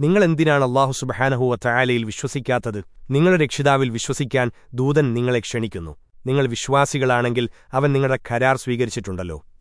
നിങ്ങളെന്തിനാണ് അള്ളാഹു സുബഹാനഹുവ തയാലയിൽ വിശ്വസിക്കാത്തത്? നിങ്ങളുടെ രക്ഷിതാവിൽ വിശ്വസിക്കാൻ ദൂതൻ നിങ്ങളെ ക്ഷണിക്കുന്നു. നിങ്ങൾ വിശ്വാസികളാണെങ്കിൽ അവൻ നിങ്ങളുടെ കരാർ സ്വീകരിച്ചിട്ടുണ്ടല്ലോ.